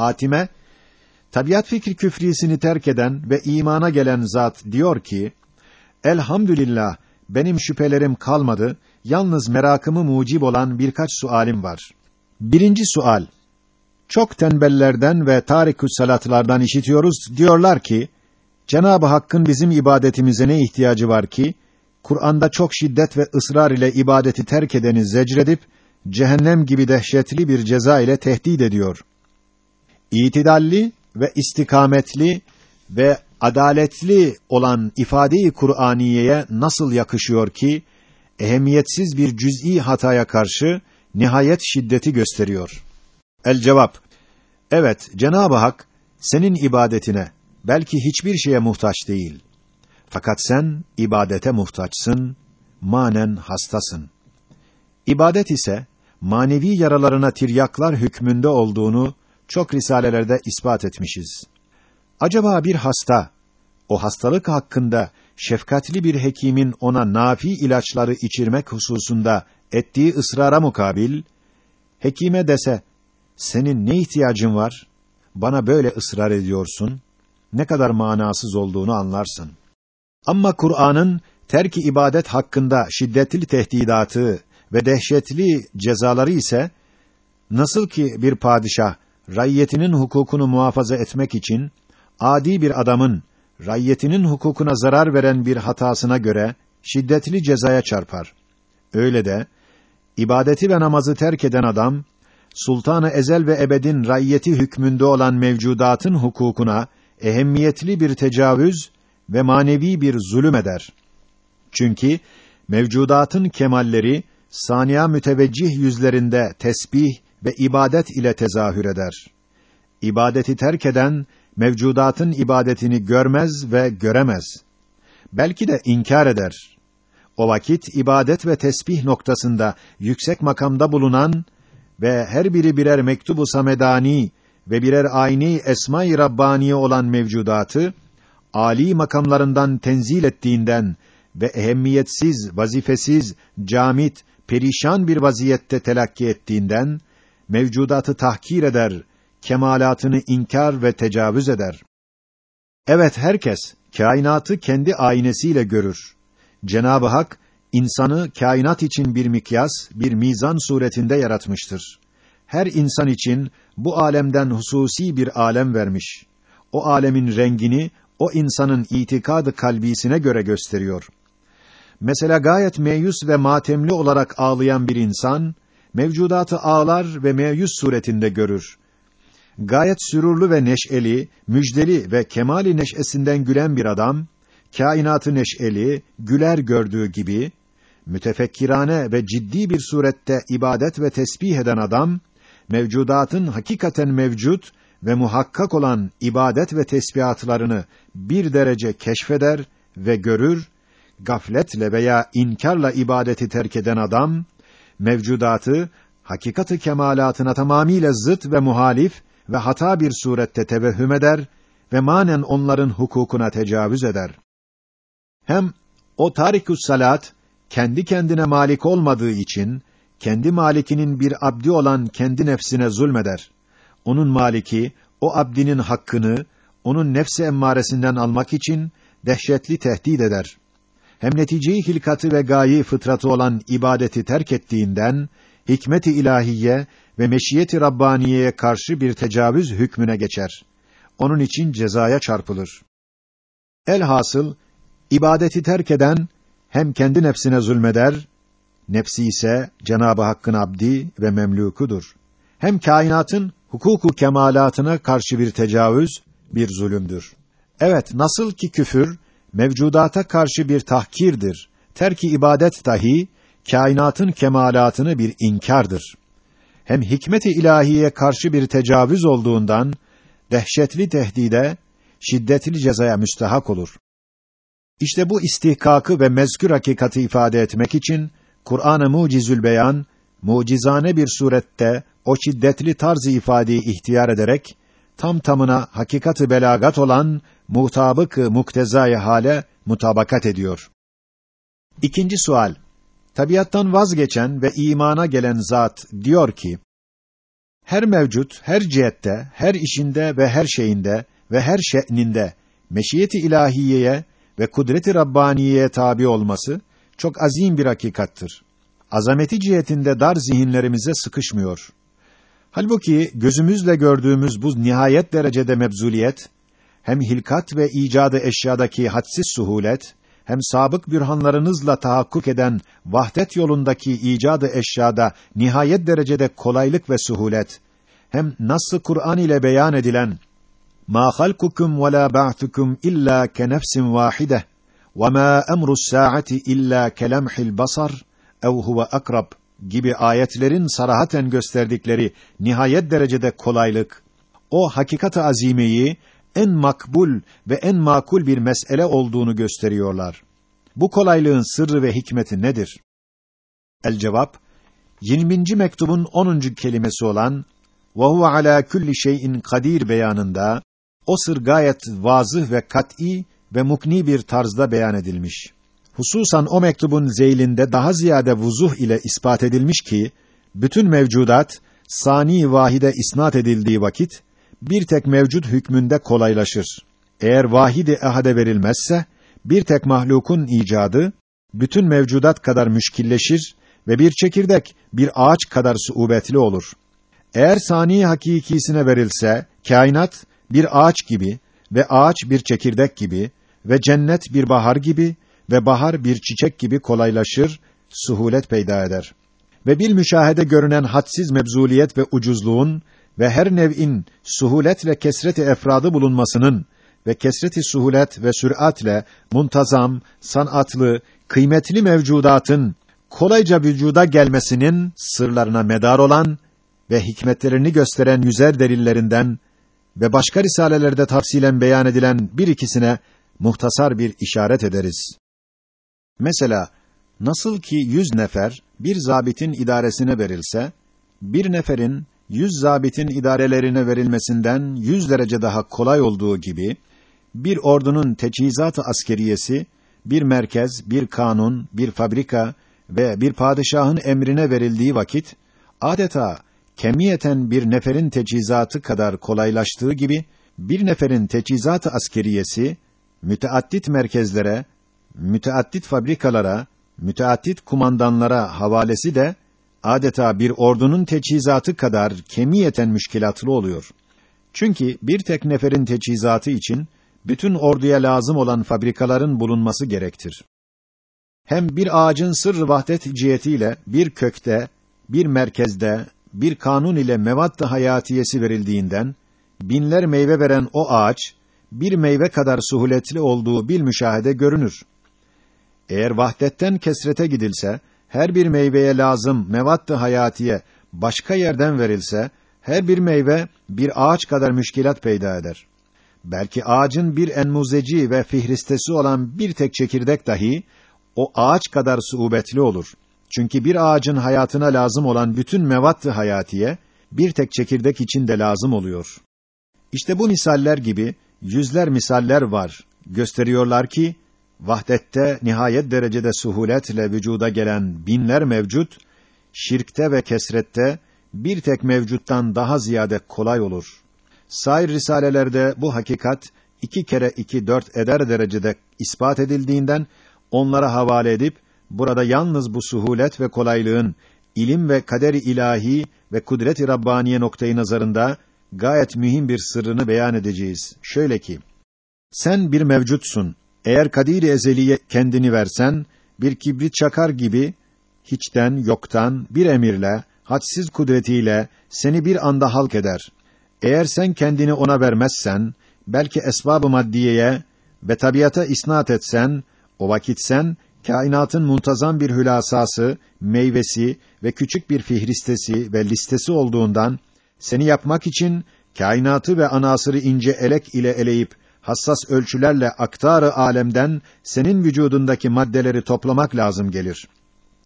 Hatime, tabiat fikri küfrisini terk eden ve imana gelen zat diyor ki, Elhamdülillah, benim şüphelerim kalmadı, yalnız merakımı mucib olan birkaç sualim var. Birinci sual, çok tembellerden ve tarikü salatlardan işitiyoruz, diyorlar ki, Cenab-ı Hakk'ın bizim ibadetimize ne ihtiyacı var ki, Kur'an'da çok şiddet ve ısrar ile ibadeti terk edeni zecredip, cehennem gibi dehşetli bir ceza ile tehdit ediyor. İtidalli ve istikametli ve adaletli olan ifade-i Kur'aniyeye nasıl yakışıyor ki ehemmiyetsiz bir cüz'i hataya karşı nihayet şiddeti gösteriyor. El cevap. Evet, Cenab-ı Hak senin ibadetine belki hiçbir şeye muhtaç değil. Fakat sen ibadete muhtaçsın, manen hastasın. İbadet ise manevi yaralarına tiryaklar hükmünde olduğunu çok risalelerde ispat etmişiz. Acaba bir hasta o hastalık hakkında şefkatli bir hekimin ona nafi ilaçları içirmek hususunda ettiği ısrara mukabil hekime dese senin ne ihtiyacın var? Bana böyle ısrar ediyorsun. Ne kadar manasız olduğunu anlarsın. Ama Kur'an'ın terki ibadet hakkında şiddetli tehdidatı ve dehşetli cezaları ise nasıl ki bir padişah rayyetinin hukukunu muhafaza etmek için adi bir adamın rayyetinin hukukuna zarar veren bir hatasına göre şiddetli cezaya çarpar. Öyle de ibadeti ve namazı terk eden adam sultanı ezel ve ebedin rayyeti hükmünde olan mevcudatın hukukuna ehemmiyetli bir tecavüz ve manevi bir zulüm eder. Çünkü mevcudatın kemalleri saniya müteveccih yüzlerinde tesbih ve ibadet ile tezahür eder. İbadeti terk eden mevcudatın ibadetini görmez ve göremez. Belki de inkar eder. O vakit ibadet ve tesbih noktasında yüksek makamda bulunan ve her biri birer mektubu samedani ve birer ayni esma-i rabbani olan mevcudatı ali makamlarından tenzil ettiğinden ve ehemmiyetsiz, vazifesiz, camit, perişan bir vaziyette telakki ettiğinden mevcudatı tahkir eder, kemalatını inkar ve tecavüz eder. Evet herkes kainatı kendi aynesiyle görür. Cenab-ı Hak insanı kainat için bir mikyas, bir mizan suretinde yaratmıştır. Her insan için bu alemden hususi bir alem vermiş. O alemin rengini o insanın itikadı kalbisine göre gösteriyor. Mesela gayet meyus ve matemli olarak ağlayan bir insan mevcudatı ağlar ve meyus suretinde görür. Gayet sürurlu ve neşeli, müjdeli ve kemali neşesinden gülen bir adam kainatı neşeli, güler gördüğü gibi mütefekkirane ve ciddi bir surette ibadet ve tesbih eden adam mevcudatın hakikaten mevcut ve muhakkak olan ibadet ve tesbihatlarını bir derece keşfeder ve görür, gafletle veya inkarla ibadeti terk eden adam, mevcudatı, hakikati kemalatına tamamiyle zıt ve muhalif ve hata bir surette tevehhüm eder ve manen onların hukukuna tecavüz eder. Hem o tarikus salat, kendi kendine malik olmadığı için, kendi malikinin bir abdi olan kendi nefsine zulmeder. Onun maliki, o abdinin hakkını, onun nefsi emmaresinden almak için, dehşetli tehdit eder. Hem neticeyi hilkatı ve gayi fıtratı olan ibadeti terk ettiğinden, hikmeti ilahiye ve meşiyeti rabbaniyeye karşı bir tecavüz hükmüne geçer. Onun için cezaya çarpılır. Elhasıl ibadeti terk eden hem kendi nefsine zulmeder, nefsi ise Cenabı Hakk'ın abdi ve memlukudur. Hem kainatın hukuku kemalatına karşı bir tecavüz, bir zulümdür. Evet, nasıl ki küfür mevcudata karşı bir tahkirdir. Terki ibadet dahi kainatın kemalatını bir inkardır. Hem hikmet-i ilahiye karşı bir tecavüz olduğundan dehşetli tehdide, şiddetli cezaya müstehak olur. İşte bu istihkakı ve mezkür hakikati ifade etmek için Kur'an-ı Mucizül Beyan mucizane bir surette o şiddetli tarzı ifadeyi ihtiyar ederek tam tamına hakikati belagat olan mutabık-ı muktezai hale mutabakat ediyor. İkinci sual. Tabiattan vazgeçen ve imana gelen zat diyor ki: her mevcut, her cihette, her işinde ve her şeyinde ve her şe'ninde meşiyeti ilahiyeye ve kudreti rabbaniyeye tabi olması çok azim bir hakikattır. Azameti cihetinde dar zihinlerimize sıkışmıyor. Halbuki gözümüzle gördüğümüz bu nihayet derecede mebzuliyet hem hilkat ve icadı eşyadaki hadsiz suhulet hem sabık bürhanlarınızla tahakkuk eden vahdet yolundaki icadı eşyada nihayet derecede kolaylık ve suhulet hem nasıl Kur'an ile beyan edilen ma halkukum ve la ba'thukum illa ke nefsin vahide ve ma emru's saati illa kelemhil basar ev akrab gibi ayetlerin sarahaten gösterdikleri nihayet derecede kolaylık o hakikat-ı azimeyi en makbul ve en makul bir mesele olduğunu gösteriyorlar. Bu kolaylığın sırrı ve hikmeti nedir? El cevap 20. mektubun 10. kelimesi olan ve huve ala kulli şeyin kadir beyanında o sır gayet vazıh ve kat'î ve mukni bir tarzda beyan edilmiş. Hususan o mektubun zeylinde daha ziyade vuzuh ile ispat edilmiş ki bütün mevcudat sani vahide isnat edildiği vakit bir tek mevcut hükmünde kolaylaşır. Eğer vahidi ehade verilmezse bir tek mahlukun icadı bütün mevcudat kadar müşkilleşir ve bir çekirdek bir ağaç kadar suubetli olur. Eğer sani hakikisine verilse kainat bir ağaç gibi ve ağaç bir çekirdek gibi ve cennet bir bahar gibi ve bahar bir çiçek gibi kolaylaşır, suhulet peyda eder. Ve bil müşahede görünen hadsiz mebzuliyet ve ucuzluğun ve her nev'in suhulet ve kesreti efradı bulunmasının ve kesreti suhulet ve süratle muntazam, sanatlı, kıymetli mevcudatın kolayca vücuda gelmesinin sırlarına medar olan ve hikmetlerini gösteren yüzer delillerinden ve başka risalelerde tafsilen beyan edilen bir ikisine muhtasar bir işaret ederiz. Mesela nasıl ki yüz nefer bir zabitin idaresine verilse, bir neferin yüz zabitin idarelerine verilmesinden yüz derece daha kolay olduğu gibi, bir ordunun teçhizat-ı askeriyesi, bir merkez, bir kanun, bir fabrika ve bir padişahın emrine verildiği vakit, adeta kemiyeten bir neferin teçhizatı kadar kolaylaştığı gibi, bir neferin teçhizat-ı askeriyesi, müteaddit merkezlere, müteaddit fabrikalara, müteaddit kumandanlara havalesi de adeta bir ordunun teçhizatı kadar kemiyeten müşkilatlı oluyor. Çünkü bir tek neferin teçhizatı için bütün orduya lazım olan fabrikaların bulunması gerektir. Hem bir ağacın sırrı vahdet cihetiyle bir kökte, bir merkezde, bir kanun ile mevadd hayatiyesi verildiğinden binler meyve veren o ağaç bir meyve kadar suhuletli olduğu bil müşahede görünür. Eğer vahdetten kesrete gidilse, her bir meyveye lazım mevadd hayatiye başka yerden verilse, her bir meyve bir ağaç kadar müşkilat peyda eder. Belki ağacın bir enmuzeci ve fihristesi olan bir tek çekirdek dahi, o ağaç kadar suubetli olur. Çünkü bir ağacın hayatına lazım olan bütün mevadd hayatiye, bir tek çekirdek için de lazım oluyor. İşte bu misaller gibi, yüzler misaller var. Gösteriyorlar ki, vahdette nihayet derecede suhuletle vücuda gelen binler mevcut, şirkte ve kesrette bir tek mevcuttan daha ziyade kolay olur. Sair risalelerde bu hakikat iki kere iki dört eder derecede ispat edildiğinden onlara havale edip burada yalnız bu suhulet ve kolaylığın ilim ve kaderi ilahi ve kudret-i rabbaniye noktayı nazarında gayet mühim bir sırrını beyan edeceğiz. Şöyle ki: Sen bir mevcutsun. Eğer kadir ezeliye kendini versen, bir kibrit çakar gibi hiçten, yoktan bir emirle, hadsiz kudretiyle seni bir anda halk eder. Eğer sen kendini ona vermezsen, belki esbab-ı maddiyeye ve tabiata isnat etsen, o vakit sen kainatın muntazam bir hülasası, meyvesi ve küçük bir fihristesi ve listesi olduğundan seni yapmak için kainatı ve anasırı ince elek ile eleyip hassas ölçülerle aktarı alemden senin vücudundaki maddeleri toplamak lazım gelir.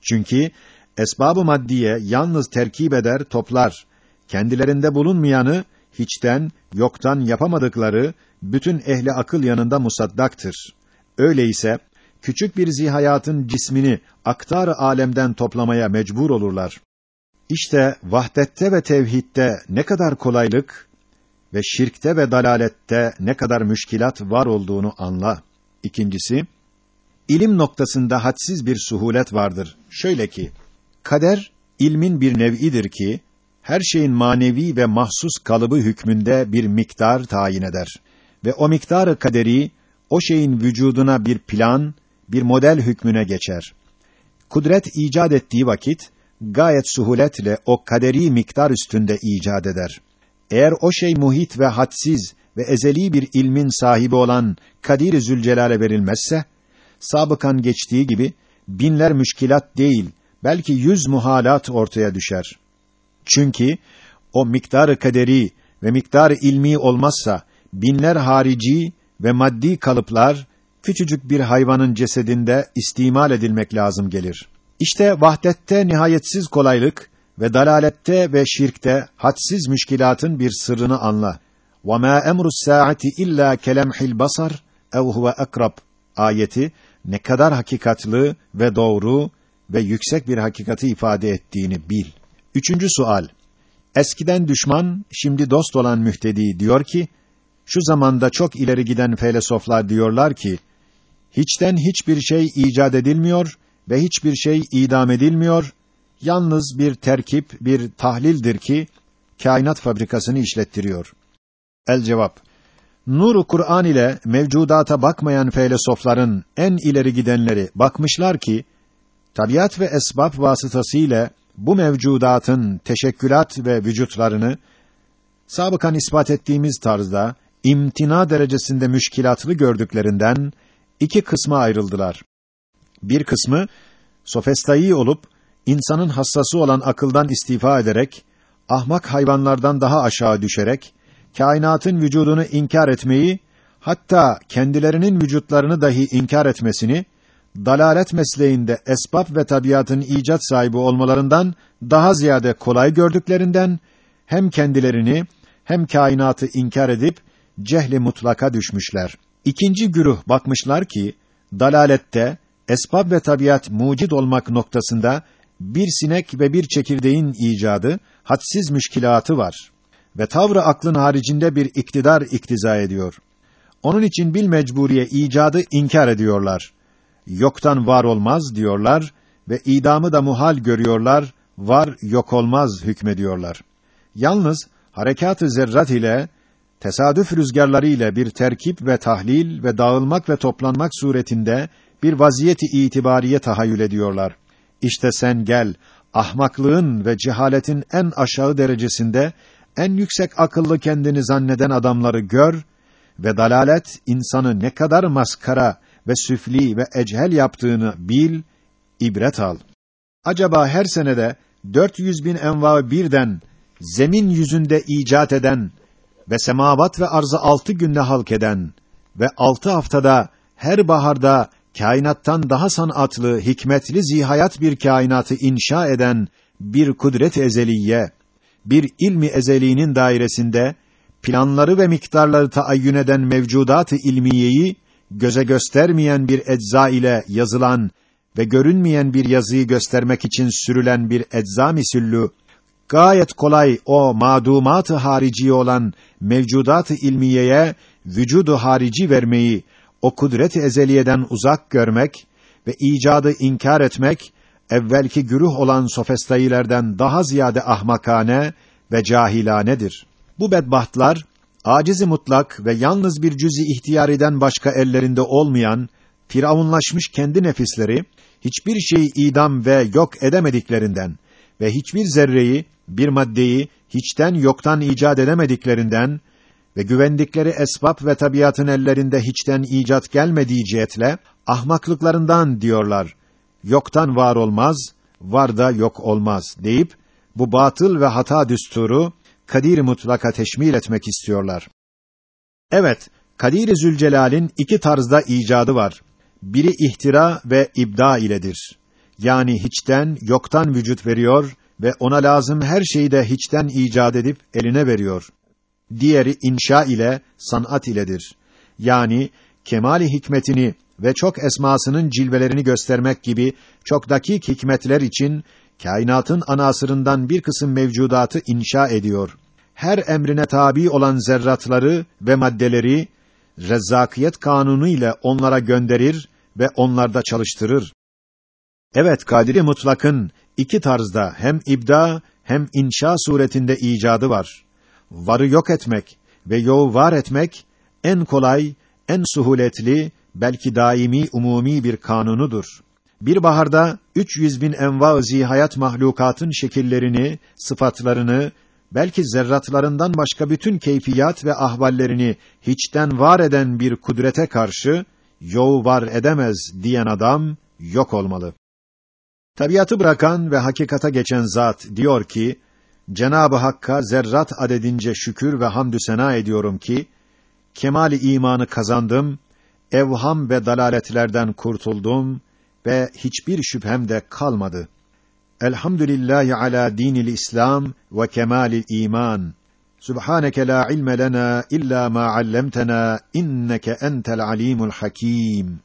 Çünkü esbab-ı maddiye yalnız terkip eder, toplar. Kendilerinde bulunmayanı hiçten, yoktan yapamadıkları bütün ehli akıl yanında musaddaktır. Öyleyse küçük bir zihayatın cismini aktar alemden toplamaya mecbur olurlar. İşte vahdette ve tevhidde ne kadar kolaylık ve şirkte ve dalalette ne kadar müşkilat var olduğunu anla. İkincisi, ilim noktasında hadsiz bir suhulet vardır. Şöyle ki, kader ilmin bir nev'idir ki her şeyin manevi ve mahsus kalıbı hükmünde bir miktar tayin eder ve o miktarı kaderi o şeyin vücuduna bir plan, bir model hükmüne geçer. Kudret icat ettiği vakit gayet suhuletle o kaderi miktar üstünde icat eder. Eğer o şey muhit ve hadsiz ve ezeli bir ilmin sahibi olan Kadir-i Zülcelal'e verilmezse, sabıkan geçtiği gibi binler müşkilat değil, belki yüz muhalat ortaya düşer. Çünkü o miktarı kaderi ve miktarı ilmi olmazsa binler harici ve maddi kalıplar küçücük bir hayvanın cesedinde istimal edilmek lazım gelir. İşte vahdette nihayetsiz kolaylık ve dalalette ve şirkte hadsiz müşkilatın bir sırrını anla. وَمَا اَمْرُ السَّاعَةِ اِلَّا كَلَمْحِ الْبَصَرِ اَوْ هُوَ اَقْرَبْ ayeti ne kadar hakikatlı ve doğru ve yüksek bir hakikati ifade ettiğini bil. Üçüncü sual. Eskiden düşman, şimdi dost olan mühtedi diyor ki, şu zamanda çok ileri giden felsefeler diyorlar ki, hiçten hiçbir şey icat edilmiyor ve hiçbir şey idam edilmiyor, yalnız bir terkip, bir tahlildir ki, kainat fabrikasını işlettiriyor. El cevap. Nuru Kur'an ile mevcudata bakmayan felsefeler'in en ileri gidenleri bakmışlar ki, tabiat ve esbab vasıtasıyla bu mevcudatın teşekkülat ve vücutlarını sabıkan ispat ettiğimiz tarzda imtina derecesinde müşkilatlı gördüklerinden iki kısma ayrıldılar. Bir kısmı sofestayı olup insanın hassası olan akıldan istifa ederek ahmak hayvanlardan daha aşağı düşerek kainatın vücudunu inkar etmeyi hatta kendilerinin vücutlarını dahi inkar etmesini dalalet mesleğinde esbab ve tabiatın icat sahibi olmalarından daha ziyade kolay gördüklerinden hem kendilerini hem kainatı inkar edip cehli mutlaka düşmüşler. İkinci güruh bakmışlar ki dalalette esbab ve tabiat mucid olmak noktasında bir sinek ve bir çekirdeğin icadı hadsiz müşkilatı var ve tavrı aklın haricinde bir iktidar iktiza ediyor. Onun için bil mecburiye icadı inkar ediyorlar yoktan var olmaz diyorlar ve idamı da muhal görüyorlar, var yok olmaz hükmediyorlar. Yalnız harekat-ı zerrat ile tesadüf rüzgarları ile bir terkip ve tahlil ve dağılmak ve toplanmak suretinde bir vaziyeti itibariye tahayyül ediyorlar. İşte sen gel, ahmaklığın ve cehaletin en aşağı derecesinde en yüksek akıllı kendini zanneden adamları gör ve dalalet insanı ne kadar maskara ve süfli ve echel yaptığını bil, ibret al. Acaba her senede 400 bin enva birden zemin yüzünde icat eden ve semavat ve arzı altı günde halk eden ve altı haftada her baharda kainattan daha sanatlı, hikmetli zihayat bir kainatı inşa eden bir kudret ezeliye, bir ilmi ezeliğinin dairesinde planları ve miktarları taayyün eden mevcudat-ı ilmiyeyi göze göstermeyen bir ecza ile yazılan ve görünmeyen bir yazıyı göstermek için sürülen bir ecza misüllü, gayet kolay o madumat-ı harici olan mevcudat-ı ilmiyeye vücudu harici vermeyi, o kudret-i ezeliyeden uzak görmek ve icadı inkar etmek, evvelki güruh olan sofestayılerden daha ziyade ahmakane ve cahilanedir. Bu bedbahtlar, acizi mutlak ve yalnız bir cüzi ihtiyariden başka ellerinde olmayan, firavunlaşmış kendi nefisleri, hiçbir şeyi idam ve yok edemediklerinden ve hiçbir zerreyi, bir maddeyi hiçten yoktan icat edemediklerinden ve güvendikleri esbab ve tabiatın ellerinde hiçten icat gelmediği cihetle, ahmaklıklarından diyorlar, yoktan var olmaz, var da yok olmaz deyip, bu batıl ve hata düsturu, kadir mutlaka teşmil etmek istiyorlar. Evet, Kadir-i Zülcelal'in iki tarzda icadı var. Biri ihtira ve ibda iledir. Yani hiçten, yoktan vücut veriyor ve ona lazım her şeyi de hiçten icat edip eline veriyor. Diğeri inşa ile, sanat iledir. Yani kemali hikmetini ve çok esmasının cilvelerini göstermek gibi çok dakik hikmetler için kainatın anasırından bir kısım mevcudatı inşa ediyor. Her emrine tabi olan zerratları ve maddeleri rezzakiyet kanunu ile onlara gönderir ve onlarda çalıştırır. Evet, Kadiri Mutlak'ın iki tarzda hem ibda hem inşa suretinde icadı var. Varı yok etmek ve yoğu var etmek en kolay, en suhuletli, belki daimi umumi bir kanunudur. Bir baharda 300 bin enva hayat mahlukatın şekillerini, sıfatlarını, belki zerratlarından başka bütün keyfiyat ve ahvallerini hiçten var eden bir kudrete karşı yoğu var edemez diyen adam yok olmalı. Tabiatı bırakan ve hakikata geçen zat diyor ki, Cenab-ı Hakk'a zerrat adedince şükür ve hamdü sena ediyorum ki, kemali imanı kazandım, evham ve dalaletlerden kurtuldum ve hiçbir şüphem de kalmadı. Elhamdülillahi ala dinil İslam ve kemalil iman. Subhaneke la ilme lena illa ma allamtena inneke entel alimul hakim.